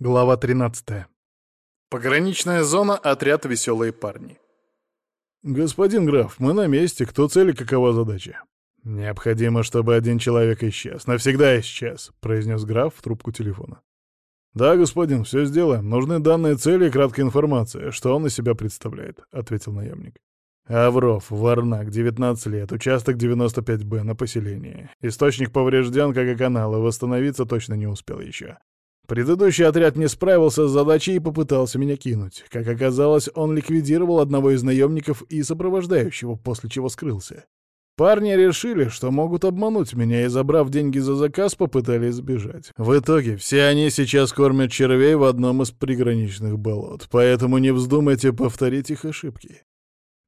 Глава 13. Пограничная зона, отряд «Веселые парни». «Господин граф, мы на месте. Кто цель и какова задача?» «Необходимо, чтобы один человек исчез. Навсегда исчез», — произнес граф в трубку телефона. «Да, господин, все сделаем. Нужны данные цели и краткая информация, что он из себя представляет», — ответил наемник. «Авров, Варнак, 19 лет, участок 95Б, на поселении. Источник поврежден, как и канал, и восстановиться точно не успел еще. Предыдущий отряд не справился с задачей и попытался меня кинуть. Как оказалось, он ликвидировал одного из наемников и сопровождающего, после чего скрылся. Парни решили, что могут обмануть меня, и, забрав деньги за заказ, попытались сбежать. В итоге все они сейчас кормят червей в одном из приграничных болот, поэтому не вздумайте повторить их ошибки.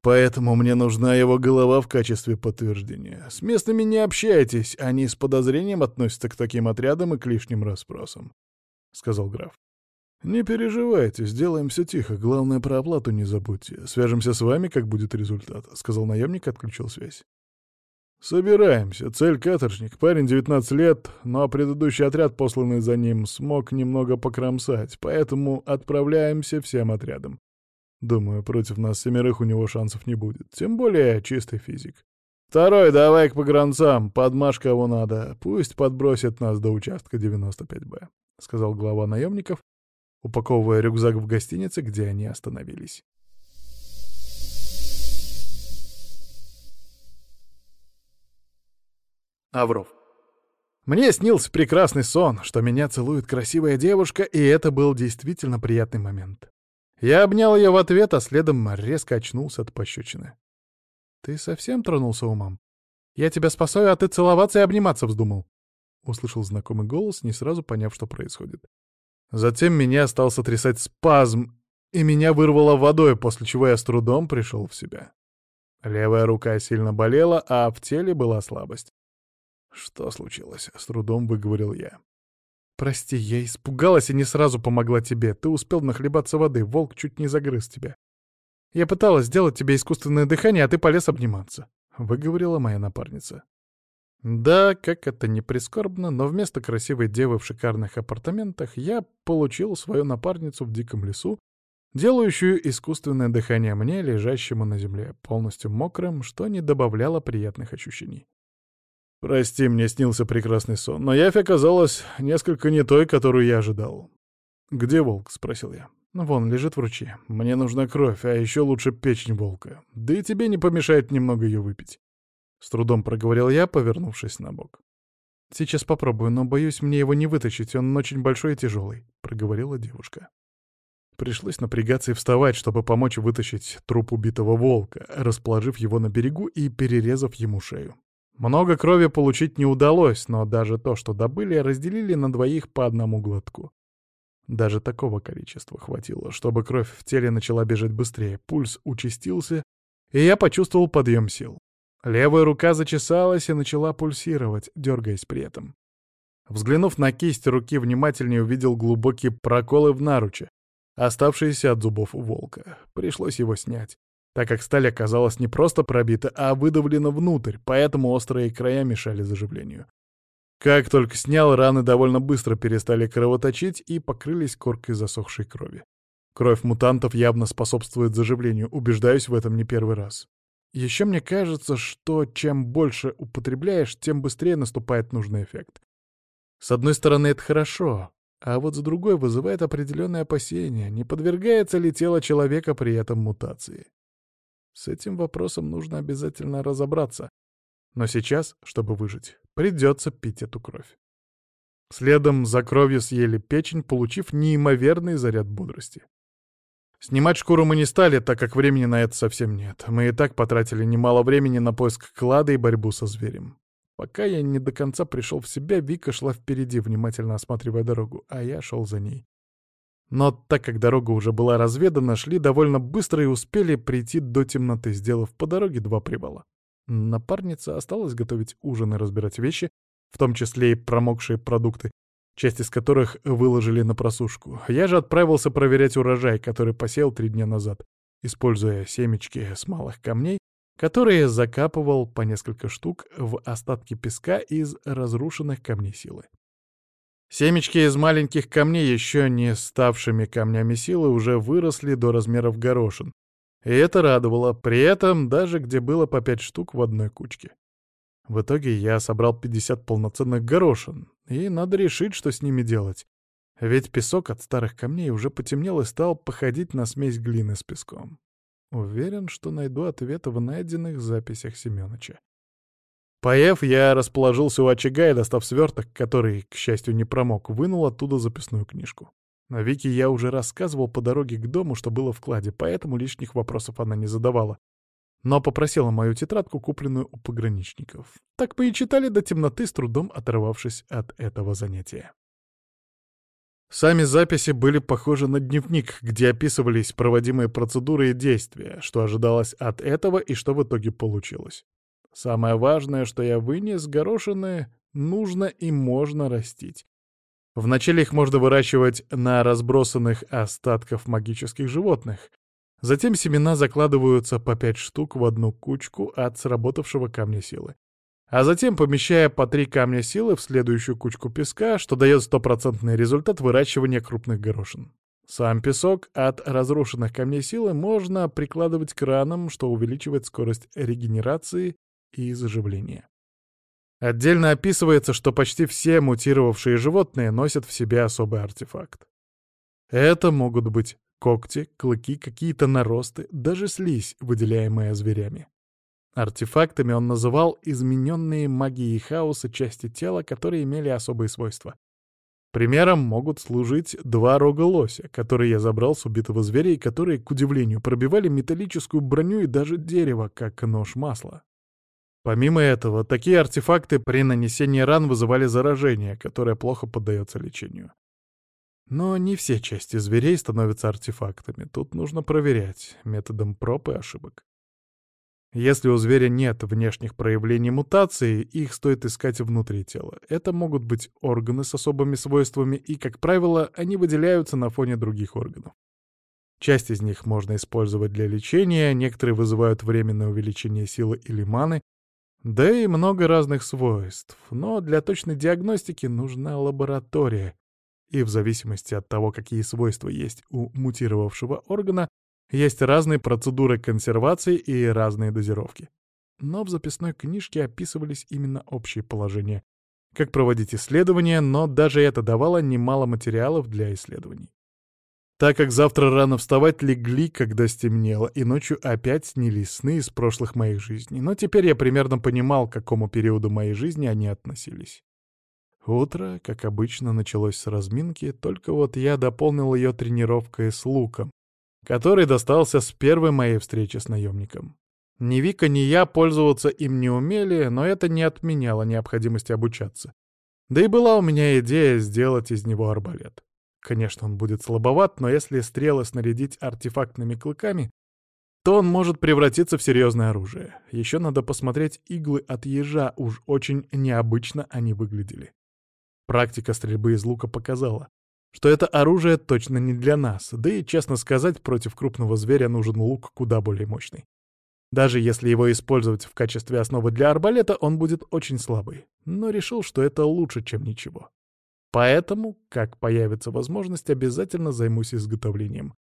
Поэтому мне нужна его голова в качестве подтверждения. С местными не общайтесь, они с подозрением относятся к таким отрядам и к лишним расспросам. — сказал граф. «Не переживайте, сделаем все тихо. Главное, про оплату не забудьте. Свяжемся с вами, как будет результат», — сказал наемник, отключил связь. «Собираемся. Цель — каторжник. Парень 19 лет, но предыдущий отряд, посланный за ним, смог немного покромсать, поэтому отправляемся всем отрядом. Думаю, против нас семерых у него шансов не будет. Тем более чистый физик. Второй, давай к погранцам, подмажь кого надо. Пусть подбросит нас до участка 95Б». — сказал глава наемников, упаковывая рюкзак в гостинице, где они остановились. Авров. Мне снился прекрасный сон, что меня целует красивая девушка, и это был действительно приятный момент. Я обнял ее в ответ, а следом резко очнулся от пощечины. «Ты совсем тронулся умом? Я тебя спасаю, а ты целоваться и обниматься вздумал?» — услышал знакомый голос, не сразу поняв, что происходит. Затем меня стал сотрясать спазм, и меня вырвало водой, после чего я с трудом пришел в себя. Левая рука сильно болела, а в теле была слабость. «Что случилось?» — с трудом выговорил я. «Прости, я испугалась и не сразу помогла тебе. Ты успел нахлебаться воды, волк чуть не загрыз тебя. Я пыталась сделать тебе искусственное дыхание, а ты полез обниматься», — выговорила моя напарница. Да, как это не прискорбно, но вместо красивой девы в шикарных апартаментах я получил свою напарницу в диком лесу, делающую искусственное дыхание мне, лежащему на земле, полностью мокрым, что не добавляло приятных ощущений. Прости, мне снился прекрасный сон, но явь оказалась несколько не той, которую я ожидал. «Где волк?» — спросил я. «Вон, лежит в ручье. Мне нужна кровь, а еще лучше печень волка. Да и тебе не помешает немного ее выпить». С трудом проговорил я, повернувшись на бок. «Сейчас попробую, но, боюсь, мне его не вытащить, он очень большой и тяжелый», — проговорила девушка. Пришлось напрягаться и вставать, чтобы помочь вытащить труп убитого волка, расположив его на берегу и перерезав ему шею. Много крови получить не удалось, но даже то, что добыли, разделили на двоих по одному глотку. Даже такого количества хватило, чтобы кровь в теле начала бежать быстрее, пульс участился, и я почувствовал подъем сил. Левая рука зачесалась и начала пульсировать, дергаясь при этом. Взглянув на кисть руки, внимательнее увидел глубокие проколы в наруче, оставшиеся от зубов волка. Пришлось его снять, так как сталь оказалась не просто пробита, а выдавлена внутрь, поэтому острые края мешали заживлению. Как только снял, раны довольно быстро перестали кровоточить и покрылись коркой засохшей крови. Кровь мутантов явно способствует заживлению, убеждаюсь в этом не первый раз. Еще мне кажется, что чем больше употребляешь, тем быстрее наступает нужный эффект. С одной стороны, это хорошо, а вот с другой вызывает определенное опасение, не подвергается ли тело человека при этом мутации. С этим вопросом нужно обязательно разобраться. Но сейчас, чтобы выжить, придется пить эту кровь. Следом за кровью съели печень, получив неимоверный заряд бодрости. Снимать шкуру мы не стали, так как времени на это совсем нет. Мы и так потратили немало времени на поиск клада и борьбу со зверем. Пока я не до конца пришел в себя, Вика шла впереди, внимательно осматривая дорогу, а я шел за ней. Но так как дорога уже была разведана, шли довольно быстро и успели прийти до темноты, сделав по дороге два привала. Напарница осталась готовить ужин и разбирать вещи, в том числе и промокшие продукты, часть из которых выложили на просушку. Я же отправился проверять урожай, который посеял три дня назад, используя семечки с малых камней, которые закапывал по несколько штук в остатки песка из разрушенных камней силы. Семечки из маленьких камней, еще не ставшими камнями силы, уже выросли до размеров горошин. И это радовало, при этом даже где было по пять штук в одной кучке. В итоге я собрал 50 полноценных горошин, и надо решить, что с ними делать. Ведь песок от старых камней уже потемнел и стал походить на смесь глины с песком. Уверен, что найду ответ в найденных записях Семёныча. Поев, я расположился у очага и, достав сверток, который, к счастью, не промок, вынул оттуда записную книжку. На Вике я уже рассказывал по дороге к дому, что было в кладе, поэтому лишних вопросов она не задавала. Но попросила мою тетрадку, купленную у пограничников. Так мы и читали до темноты, с трудом оторвавшись от этого занятия. Сами записи были похожи на дневник, где описывались проводимые процедуры и действия, что ожидалось от этого и что в итоге получилось. Самое важное, что я вынес, горошины нужно и можно растить. Вначале их можно выращивать на разбросанных остатках магических животных. Затем семена закладываются по пять штук в одну кучку от сработавшего камня силы. А затем, помещая по три камня силы в следующую кучку песка, что дает стопроцентный результат выращивания крупных горошин. Сам песок от разрушенных камней силы можно прикладывать к ранам, что увеличивает скорость регенерации и заживления. Отдельно описывается, что почти все мутировавшие животные носят в себе особый артефакт. Это могут быть когти, клыки, какие-то наросты, даже слизь, выделяемая зверями. Артефактами он называл измененные магией хаоса части тела, которые имели особые свойства. Примером могут служить два рога лося, которые я забрал с убитого зверя и которые, к удивлению, пробивали металлическую броню и даже дерево, как нож масла. Помимо этого, такие артефакты при нанесении ран вызывали заражение, которое плохо поддается лечению. Но не все части зверей становятся артефактами. Тут нужно проверять методом проб и ошибок. Если у зверя нет внешних проявлений мутации, их стоит искать внутри тела. Это могут быть органы с особыми свойствами, и, как правило, они выделяются на фоне других органов. Часть из них можно использовать для лечения, некоторые вызывают временное увеличение силы или маны, да и много разных свойств, но для точной диагностики нужна лаборатория, и в зависимости от того, какие свойства есть у мутировавшего органа, есть разные процедуры консервации и разные дозировки. Но в записной книжке описывались именно общие положения, как проводить исследования, но даже это давало немало материалов для исследований. Так как завтра рано вставать легли, когда стемнело, и ночью опять снились сны из прошлых моих жизней. Но теперь я примерно понимал, к какому периоду моей жизни они относились. Утро, как обычно, началось с разминки, только вот я дополнил ее тренировкой с луком, который достался с первой моей встречи с наемником. Ни Вика, ни я пользоваться им не умели, но это не отменяло необходимости обучаться. Да и была у меня идея сделать из него арбалет. Конечно, он будет слабоват, но если стрелы снарядить артефактными клыками, то он может превратиться в серьезное оружие. Еще надо посмотреть иглы от ежа, уж очень необычно они выглядели. Практика стрельбы из лука показала, что это оружие точно не для нас, да и, честно сказать, против крупного зверя нужен лук куда более мощный. Даже если его использовать в качестве основы для арбалета, он будет очень слабый, но решил, что это лучше, чем ничего. Поэтому, как появится возможность, обязательно займусь изготовлением.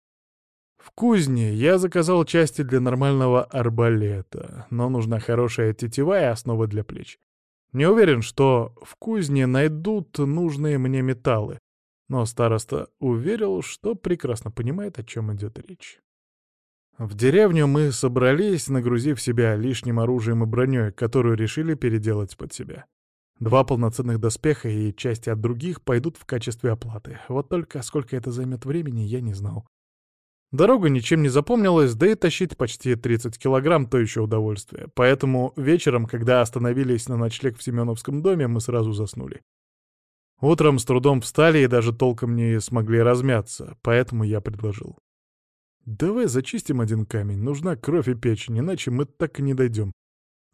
В кузне я заказал части для нормального арбалета, но нужна хорошая тетива и основа для плеч. Не уверен, что в кузне найдут нужные мне металлы, но староста уверил, что прекрасно понимает, о чем идет речь. В деревню мы собрались, нагрузив себя лишним оружием и броней, которую решили переделать под себя. Два полноценных доспеха и части от других пойдут в качестве оплаты. Вот только сколько это займет времени, я не знал. Дорога ничем не запомнилась, да и тащить почти 30 килограмм — то еще удовольствие. Поэтому вечером, когда остановились на ночлег в Семеновском доме, мы сразу заснули. Утром с трудом встали и даже толком не смогли размяться, поэтому я предложил. «Давай зачистим один камень, нужна кровь и печень, иначе мы так и не дойдем.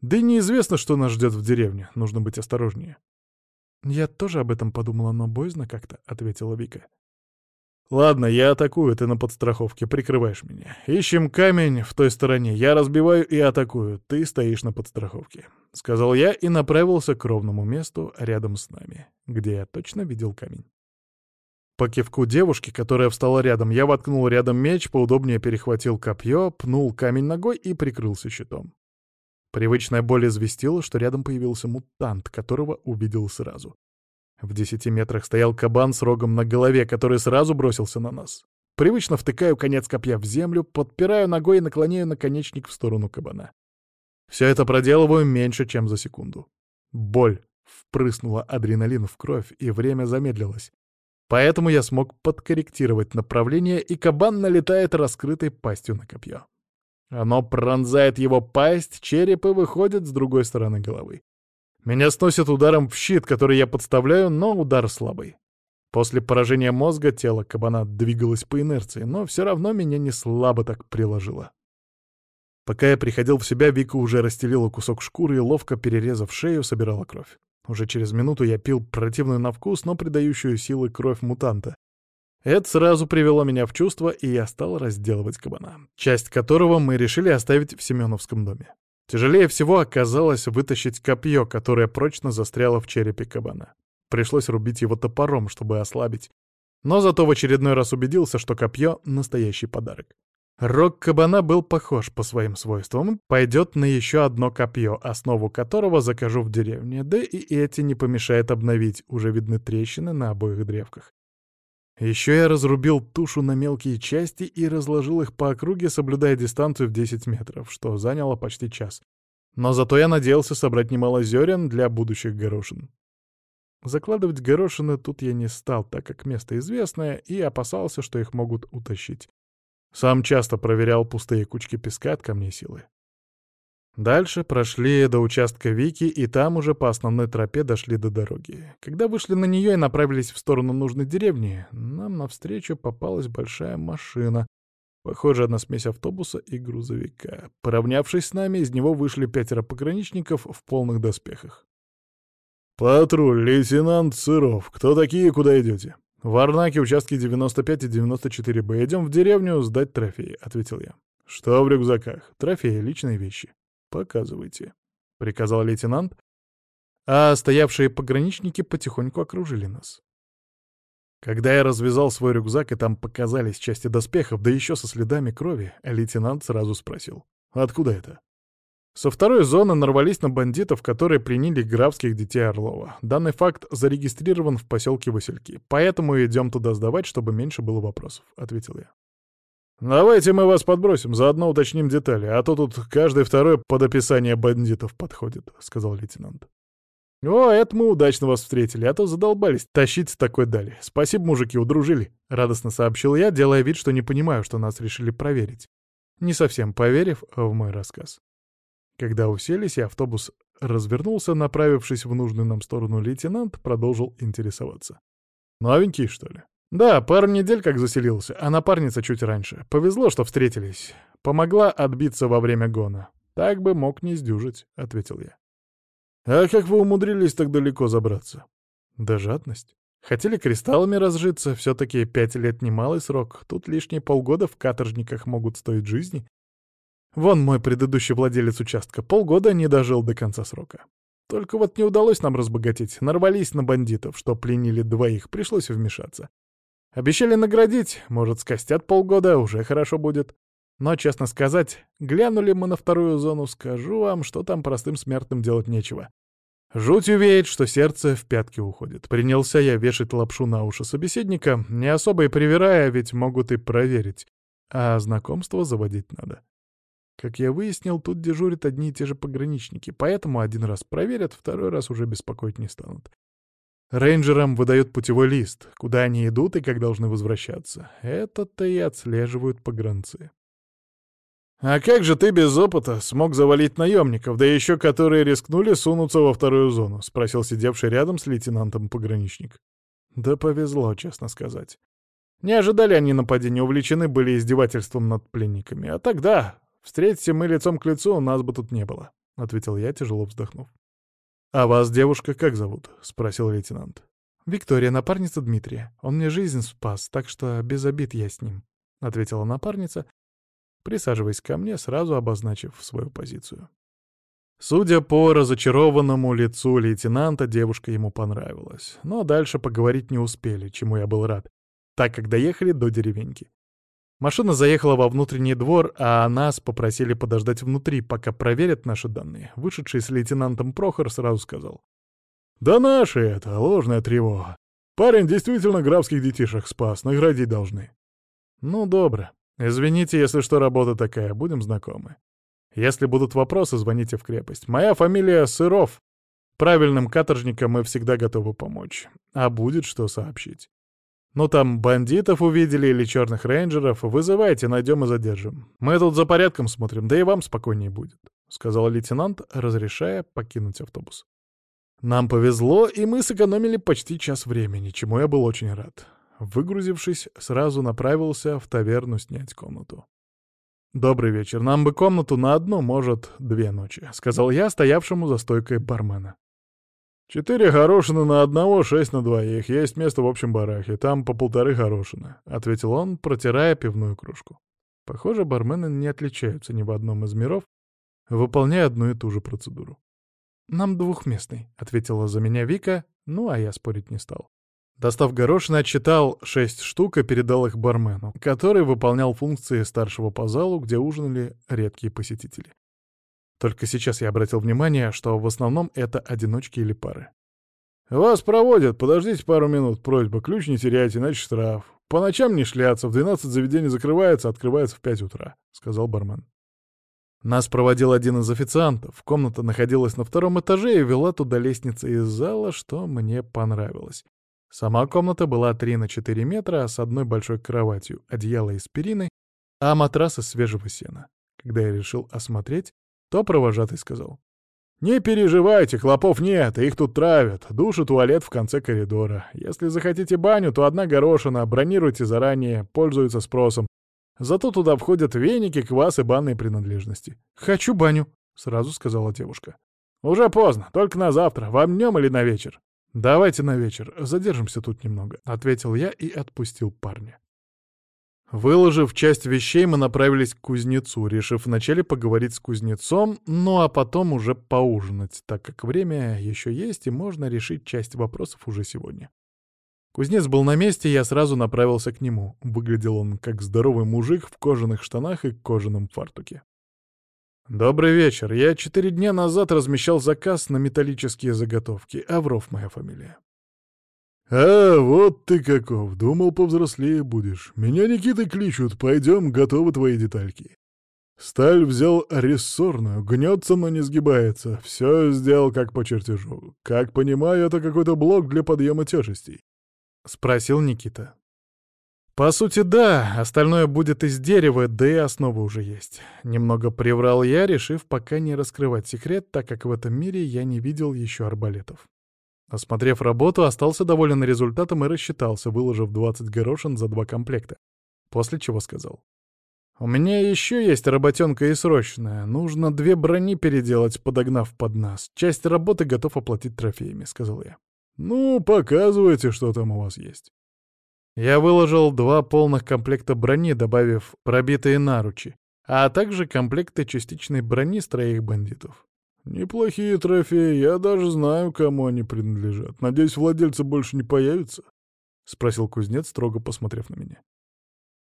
Да и неизвестно, что нас ждет в деревне, нужно быть осторожнее. «Я тоже об этом подумала, но боязно как-то», — ответила Вика. Ладно, я атакую, ты на подстраховке, прикрываешь меня. Ищем камень в той стороне, я разбиваю и атакую, ты стоишь на подстраховке. Сказал я и направился к ровному месту рядом с нами, где я точно видел камень. По кивку девушки, которая встала рядом, я воткнул рядом меч, поудобнее перехватил копье, пнул камень ногой и прикрылся щитом. Привычная боль известила, что рядом появился мутант, которого увидел сразу. В десяти метрах стоял кабан с рогом на голове, который сразу бросился на нас. Привычно втыкаю конец копья в землю, подпираю ногой и наклоняю наконечник в сторону кабана. Все это проделываю меньше, чем за секунду. Боль впрыснула адреналин в кровь, и время замедлилось. Поэтому я смог подкорректировать направление, и кабан налетает раскрытой пастью на копье. Оно пронзает его пасть, череп и выходит с другой стороны головы. Меня сносит ударом в щит, который я подставляю, но удар слабый. После поражения мозга тело кабана двигалось по инерции, но все равно меня не слабо так приложило. Пока я приходил в себя, Вика уже расстелила кусок шкуры и, ловко перерезав шею, собирала кровь. Уже через минуту я пил противную на вкус, но придающую силы кровь мутанта. Это сразу привело меня в чувство, и я стал разделывать кабана, часть которого мы решили оставить в Семеновском доме. Тяжелее всего оказалось вытащить копье, которое прочно застряло в черепе кабана. Пришлось рубить его топором, чтобы ослабить. Но зато в очередной раз убедился, что копье — настоящий подарок. Рог кабана был похож по своим свойствам, пойдет на еще одно копье, основу которого закажу в деревне, да и эти не помешает обновить, уже видны трещины на обоих древках. Еще я разрубил тушу на мелкие части и разложил их по округе, соблюдая дистанцию в 10 метров, что заняло почти час. Но зато я надеялся собрать немало зерен для будущих горошин. Закладывать горошины тут я не стал, так как место известное, и опасался, что их могут утащить. Сам часто проверял пустые кучки песка от камней силы. Дальше прошли до участка Вики, и там уже по основной тропе дошли до дороги. Когда вышли на нее и направились в сторону нужной деревни, нам навстречу попалась большая машина, похожая на смесь автобуса и грузовика. Поравнявшись с нами, из него вышли пятеро пограничников в полных доспехах. «Патруль, лейтенант Сыров. Кто такие и куда идете?» «В Арнаке, участки 95 и 94Б. Идем в деревню сдать трофеи», — ответил я. «Что в рюкзаках?» «Трофеи, личные вещи». «Показывайте», — приказал лейтенант, а стоявшие пограничники потихоньку окружили нас. Когда я развязал свой рюкзак, и там показались части доспехов, да еще со следами крови, лейтенант сразу спросил, «Откуда это?» Со второй зоны нарвались на бандитов, которые пленили графских детей Орлова. Данный факт зарегистрирован в поселке Васильки, поэтому идем туда сдавать, чтобы меньше было вопросов, — ответил я. «Давайте мы вас подбросим, заодно уточним детали, а то тут каждый второй под описание бандитов подходит», — сказал лейтенант. «О, это мы удачно вас встретили, а то задолбались тащить такой дали. Спасибо, мужики, удружили», — радостно сообщил я, делая вид, что не понимаю, что нас решили проверить, не совсем поверив в мой рассказ. Когда уселись, и автобус развернулся, направившись в нужную нам сторону, лейтенант продолжил интересоваться. «Новенький, что ли?» «Да, пару недель как заселился, а напарница чуть раньше. Повезло, что встретились. Помогла отбиться во время гона. Так бы мог не сдюжить», — ответил я. «А как вы умудрились так далеко забраться?» «Да жадность. Хотели кристаллами разжиться, все-таки пять лет немалый срок. Тут лишние полгода в каторжниках могут стоить жизни. Вон мой предыдущий владелец участка полгода не дожил до конца срока. Только вот не удалось нам разбогатеть, нарвались на бандитов, что пленили двоих, пришлось вмешаться. Обещали наградить, может, скостят полгода, уже хорошо будет. Но, честно сказать, глянули мы на вторую зону, скажу вам, что там простым смертным делать нечего. Жуть веет, что сердце в пятки уходит. Принялся я вешать лапшу на уши собеседника, не особо и привирая, ведь могут и проверить. А знакомство заводить надо. Как я выяснил, тут дежурят одни и те же пограничники, поэтому один раз проверят, второй раз уже беспокоить не станут. Рейнджерам выдают путевой лист, куда они идут и как должны возвращаться. Это-то и отслеживают погранцы. «А как же ты без опыта смог завалить наемников, да еще которые рискнули сунуться во вторую зону?» — спросил сидевший рядом с лейтенантом пограничник. «Да повезло, честно сказать. Не ожидали они нападения, увлечены были издевательством над пленниками. А тогда, встретимся мы лицом к лицу, нас бы тут не было», — ответил я, тяжело вздохнув. «А вас, девушка, как зовут?» — спросил лейтенант. «Виктория, напарница Дмитрия. Он мне жизнь спас, так что без обид я с ним», — ответила напарница, присаживаясь ко мне, сразу обозначив свою позицию. Судя по разочарованному лицу лейтенанта, девушка ему понравилась. Но дальше поговорить не успели, чему я был рад, так как доехали до деревеньки. Машина заехала во внутренний двор, а нас попросили подождать внутри, пока проверят наши данные. Вышедший с лейтенантом Прохор сразу сказал. «Да наши это, ложная тревога. Парень действительно графских детишек спас, наградить должны». «Ну, добро. Извините, если что, работа такая, будем знакомы. Если будут вопросы, звоните в крепость. Моя фамилия Сыров. Правильным каторжникам мы всегда готовы помочь. А будет что сообщить. Ну там бандитов увидели или черных рейнджеров, вызывайте, найдем и задержим. Мы тут за порядком смотрим, да и вам спокойнее будет», — сказал лейтенант, разрешая покинуть автобус. Нам повезло, и мы сэкономили почти час времени, чему я был очень рад. Выгрузившись, сразу направился в таверну снять комнату. «Добрый вечер. Нам бы комнату на одну, может, две ночи», — сказал я стоявшему за стойкой бармена. «Четыре горошины на одного, шесть на двоих. Есть место в общем барахе. Там по полторы горошины», — ответил он, протирая пивную кружку. Похоже, бармены не отличаются ни в одном из миров, выполняя одну и ту же процедуру. «Нам двухместный», — ответила за меня Вика, ну а я спорить не стал. Достав горошины, отчитал шесть штук и передал их бармену, который выполнял функции старшего по залу, где ужинали редкие посетители. Только сейчас я обратил внимание, что в основном это одиночки или пары. «Вас проводят, подождите пару минут, просьба, ключ не теряйте, иначе штраф. По ночам не шляться, в 12 заведений закрывается, открывается в 5 утра», — сказал бармен. Нас проводил один из официантов. Комната находилась на втором этаже и вела туда лестница из зала, что мне понравилось. Сама комната была 3 на 4 метра, с одной большой кроватью, одеяло из перины, а матрас из свежего сена. Когда я решил осмотреть, то провожатый сказал. «Не переживайте, хлопов нет, их тут травят. Душ и туалет в конце коридора. Если захотите баню, то одна горошина, бронируйте заранее, пользуются спросом. Зато туда входят веники, квас и банные принадлежности». «Хочу баню», — сразу сказала девушка. «Уже поздно, только на завтра. Вам днем или на вечер?» «Давайте на вечер, задержимся тут немного», — ответил я и отпустил парня. Выложив часть вещей, мы направились к кузнецу, решив вначале поговорить с кузнецом, ну а потом уже поужинать, так как время еще есть и можно решить часть вопросов уже сегодня. Кузнец был на месте, я сразу направился к нему. Выглядел он как здоровый мужик в кожаных штанах и кожаном фартуке. «Добрый вечер. Я четыре дня назад размещал заказ на металлические заготовки. Авров моя фамилия. «А, вот ты каков! Думал, повзрослее будешь. Меня Никитой кличут, пойдем, готовы твои детальки». Сталь взял рессорную, гнется, но не сгибается. Все сделал как по чертежу. Как понимаю, это какой-то блок для подъема тяжестей. Спросил Никита. По сути, да, остальное будет из дерева, да и основа уже есть. Немного приврал я, решив пока не раскрывать секрет, так как в этом мире я не видел еще арбалетов. Осмотрев работу, остался доволен результатом и рассчитался, выложив 20 горошин за два комплекта. После чего сказал. «У меня еще есть работенка и срочная. Нужно две брони переделать, подогнав под нас. Часть работы готов оплатить трофеями», — сказал я. «Ну, показывайте, что там у вас есть». Я выложил два полных комплекта брони, добавив пробитые наручи, а также комплекты частичной брони с троих бандитов. «Неплохие трофеи, я даже знаю, кому они принадлежат. Надеюсь, владельцы больше не появятся?» — спросил кузнец, строго посмотрев на меня.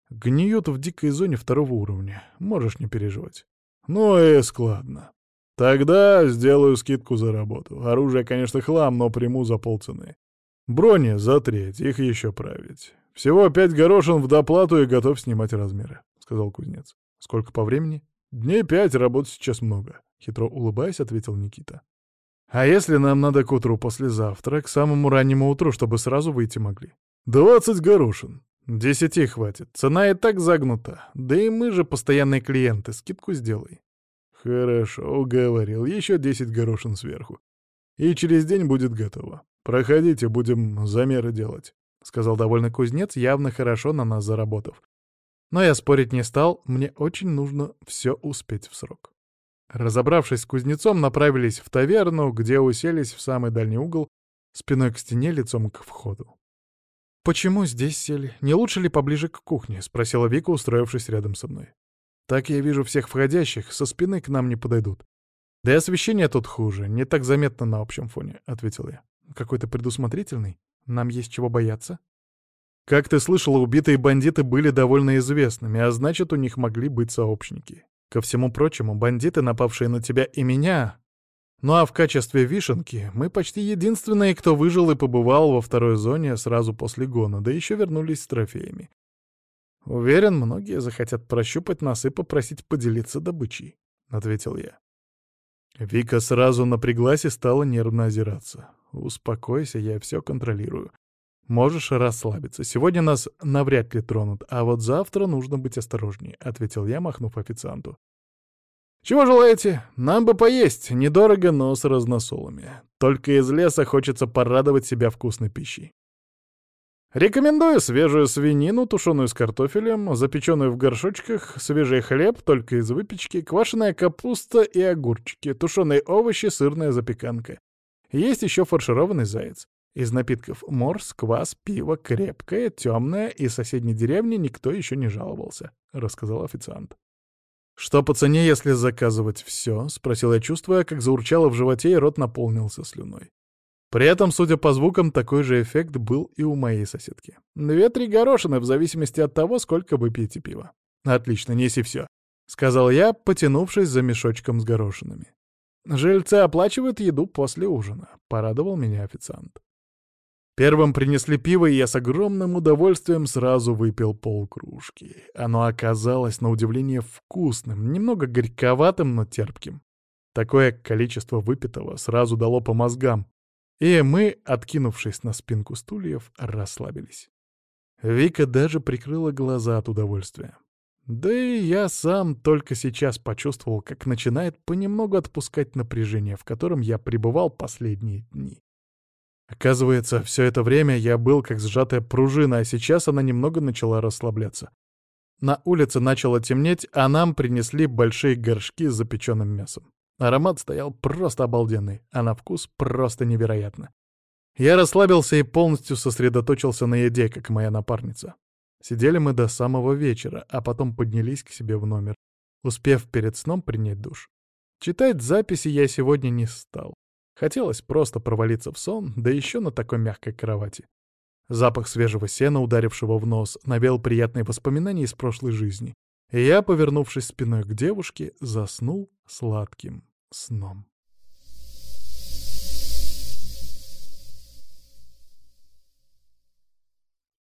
«Гниют в дикой зоне второго уровня. Можешь не переживать». «Ну и складно. Тогда сделаю скидку за работу. Оружие, конечно, хлам, но приму за полцены. Брони за треть, их еще править. Всего пять горошин в доплату и готов снимать размеры», — сказал кузнец. «Сколько по времени?» «Дней пять, работы сейчас много». Хитро улыбаясь, ответил Никита. «А если нам надо к утру послезавтра, к самому раннему утру, чтобы сразу выйти могли?» «Двадцать горошин». «Десяти хватит. Цена и так загнута. Да и мы же постоянные клиенты. Скидку сделай». «Хорошо, уговорил. Еще десять горошин сверху. И через день будет готово. Проходите, будем замеры делать», — сказал довольный кузнец, явно хорошо на нас заработав. Но я спорить не стал, мне очень нужно все успеть в срок. Разобравшись с кузнецом, направились в таверну, где уселись в самый дальний угол, спиной к стене, лицом к входу. «Почему здесь сели? Не лучше ли поближе к кухне?» — спросила Вика, устроившись рядом со мной. «Так я вижу всех входящих, со спины к нам не подойдут. Да и освещение тут хуже, не так заметно на общем фоне», — ответил я. «Какой-то предусмотрительный? Нам есть чего бояться?» «Как ты слышала, убитые бандиты были довольно известными, а значит, у них могли быть сообщники. Ко всему прочему, бандиты, напавшие на тебя и меня, ну а в качестве вишенки мы почти единственные, кто выжил и побывал во второй зоне сразу после гона, да еще вернулись с трофеями. Уверен, многие захотят прощупать нас и попросить поделиться добычей, — ответил я. Вика сразу напряглась и стала нервно озираться. «Успокойся, я все контролирую. Можешь расслабиться. Сегодня нас навряд ли тронут, а вот завтра нужно быть осторожнее», — ответил я, махнув официанту. «Чего желаете? Нам бы поесть. Недорого, но с разносолами. Только из леса хочется порадовать себя вкусной пищей. Рекомендую свежую свинину, тушеную с картофелем, запеченную в горшочках, свежий хлеб, только из выпечки, квашеная капуста и огурчики, тушеные овощи, сырная запеканка. Есть еще фаршированный заяц. Из напитков морс, квас, пиво, крепкое, темное, из соседней деревни никто еще не жаловался», — рассказал официант. «Что по цене, если заказывать все?» — спросил я, чувствуя, как заурчало в животе, и рот наполнился слюной. При этом, судя по звукам, такой же эффект был и у моей соседки. Две-три горошины, в зависимости от того, сколько вы пьете пива. «Отлично, неси все», — сказал я, потянувшись за мешочком с горошинами. «Жильцы оплачивают еду после ужина», — порадовал меня официант. Первым принесли пиво, и я с огромным удовольствием сразу выпил полкружки. Оно оказалось, на удивление, вкусным, немного горьковатым, но терпким. Такое количество выпитого сразу дало по мозгам, и мы, откинувшись на спинку стульев, расслабились. Вика даже прикрыла глаза от удовольствия. Да и я сам только сейчас почувствовал, как начинает понемногу отпускать напряжение, в котором я пребывал последние дни. Оказывается, все это время я был как сжатая пружина, а сейчас она немного начала расслабляться. На улице начало темнеть, а нам принесли большие горшки с запеченным мясом. Аромат стоял просто обалденный, а на вкус просто невероятно. Я расслабился и полностью сосредоточился на еде, как моя напарница. Сидели мы до самого вечера, а потом поднялись к себе в номер, успев перед сном принять душ. Читать записи я сегодня не стал. Хотелось просто провалиться в сон, да еще на такой мягкой кровати. Запах свежего сена, ударившего в нос, навел приятные воспоминания из прошлой жизни. И я, повернувшись спиной к девушке, заснул сладким сном.